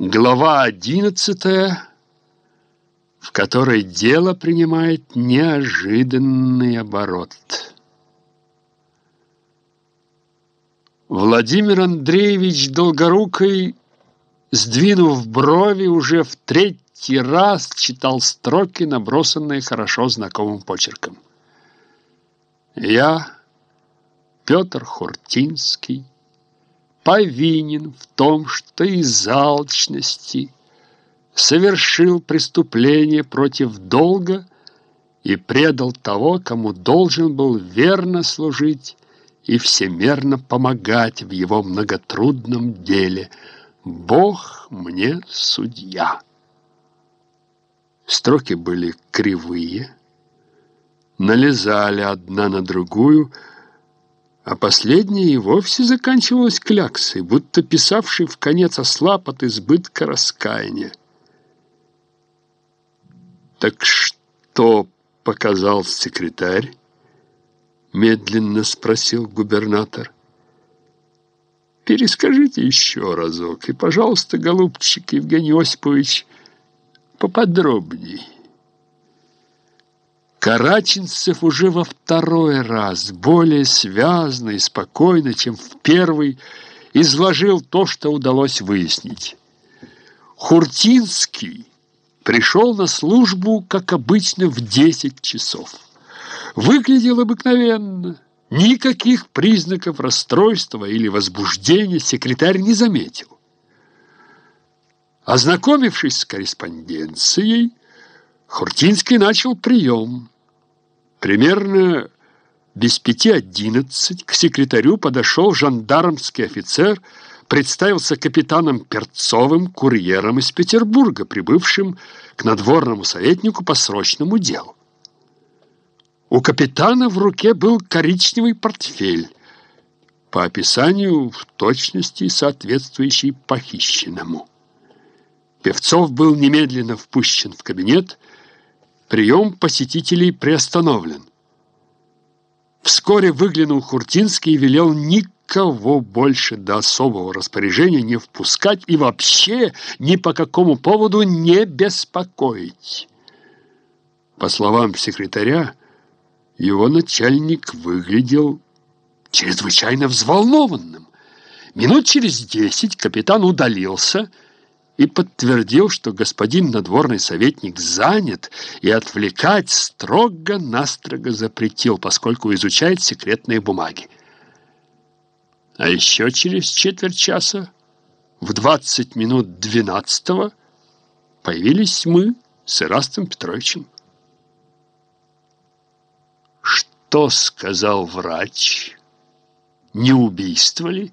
Глава одиннадцатая, в которой дело принимает неожиданный оборот. Владимир Андреевич Долгорукой, сдвинув брови, уже в третий раз читал строки, набросанные хорошо знакомым почерком. «Я, Петр Хуртинский, повинен в том, что из алчности совершил преступление против долга и предал того, кому должен был верно служить и всемерно помогать в его многотрудном деле. Бог мне судья. Строки были кривые, налезали одна на другую, а последняя и вовсе заканчивалась кляксой, будто писавший в конец ослаб от избытка раскаяния. «Так что показал секретарь?» — медленно спросил губернатор. «Перескажите еще разок, и, пожалуйста, голубчик Евгений Осипович, поподробней». Караченцев уже во второй раз, более связно и спокойно, чем в первый, изложил то, что удалось выяснить. Хуртинский пришел на службу, как обычно, в 10 часов. Выглядел обыкновенно. Никаких признаков расстройства или возбуждения секретарь не заметил. Ознакомившись с корреспонденцией, Хуртинский начал прием. Примерно без пяти одиннадцать к секретарю подошел жандармский офицер, представился капитаном Перцовым, курьером из Петербурга, прибывшим к надворному советнику по срочному делу. У капитана в руке был коричневый портфель, по описанию в точности соответствующий похищенному. Певцов был немедленно впущен в кабинет, Прием посетителей приостановлен. Вскоре выглянул Хуртинский и велел никого больше до особого распоряжения не впускать и вообще ни по какому поводу не беспокоить. По словам секретаря, его начальник выглядел чрезвычайно взволнованным. Минут через десять капитан удалился – и подтвердил, что господин надворный советник занят и отвлекать строго-настрого запретил, поскольку изучает секретные бумаги. А еще через четверть часа, в 20 минут двенадцатого, появились мы с Ирастом Петровичем. Что сказал врач? Не убийство ли?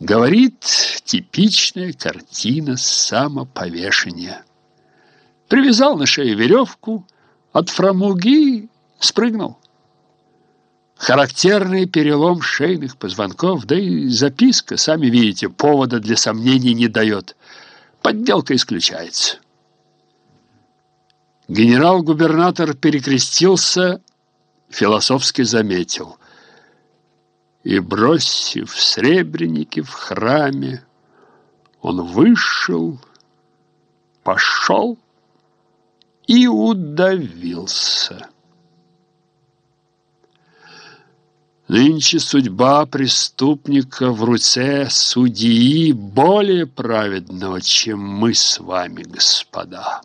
Говорит, типичная картина самоповешения. Привязал на шею веревку, от фрамуги спрыгнул. Характерный перелом шейных позвонков, да и записка, сами видите, повода для сомнений не дает. Подделка исключается. Генерал-губернатор перекрестился, философски заметил – и, бросив сребреники в храме, он вышел, пошел и удавился. Нынче судьба преступника в руце судьи более праведного, чем мы с вами, господа.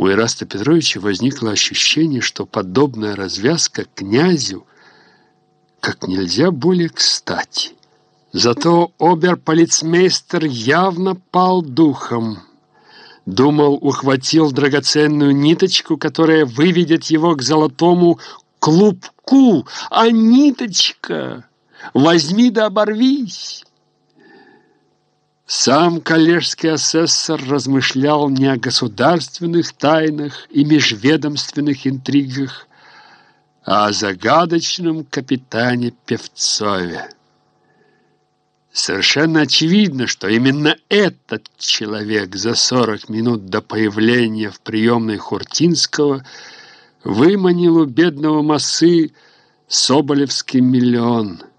У Ираста Петровича возникло ощущение, что подобная развязка князю как нельзя более кстати. Зато оберполицмейстер явно пал духом. Думал, ухватил драгоценную ниточку, которая выведет его к золотому клубку, а ниточка возьми да оборвись. Сам коллежский асессор размышлял не о государственных тайнах и межведомственных интригах, а о загадочном капитане Певцове. Совершенно очевидно, что именно этот человек за 40 минут до появления в приемной Хуртинского выманил у бедного массы Соболевский миллион –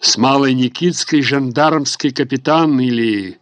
с Малой Никитской жандармский капитан или